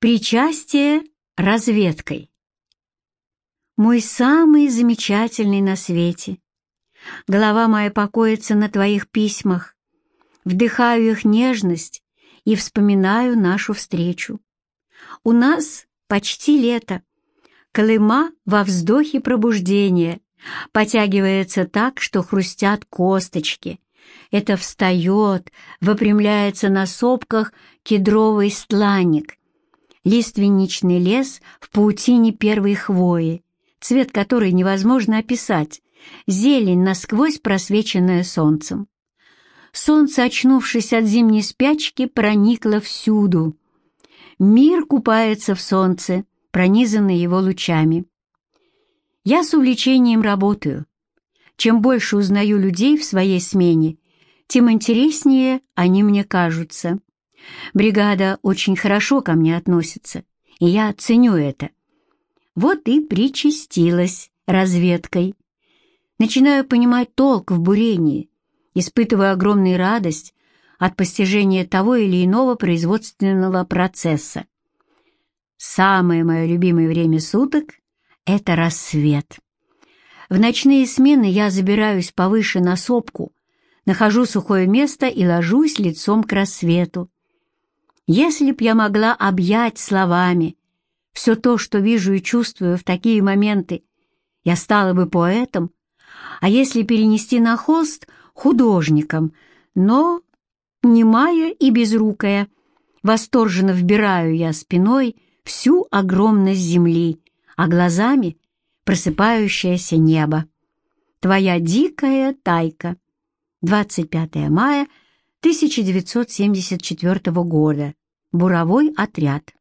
Причастие разведкой. Мой самый замечательный на свете. Голова моя покоится на твоих письмах. Вдыхаю их нежность и вспоминаю нашу встречу. У нас почти лето. Колыма во вздохе пробуждения потягивается так, что хрустят косточки. Это встает, выпрямляется на сопках кедровый стланник, лиственничный лес в паутине первой хвои, цвет которой невозможно описать, зелень насквозь просвеченная солнцем. Солнце, очнувшись от зимней спячки, проникло всюду. Мир купается в солнце, пронизанный его лучами. Я с увлечением работаю. Чем больше узнаю людей в своей смене, тем интереснее они мне кажутся. Бригада очень хорошо ко мне относится, и я ценю это. Вот и причастилась разведкой. Начинаю понимать толк в бурении, испытываю огромную радость от постижения того или иного производственного процесса. Самое мое любимое время суток — это рассвет. В ночные смены я забираюсь повыше на сопку, нахожу сухое место и ложусь лицом к рассвету. Если б я могла объять словами все то, что вижу и чувствую в такие моменты, я стала бы поэтом, а если перенести на холст — художником, но немая и безрукая, восторженно вбираю я спиной всю огромность земли, а глазами — просыпающееся небо. Твоя дикая тайка. 25 мая 1974 года. Буровой отряд.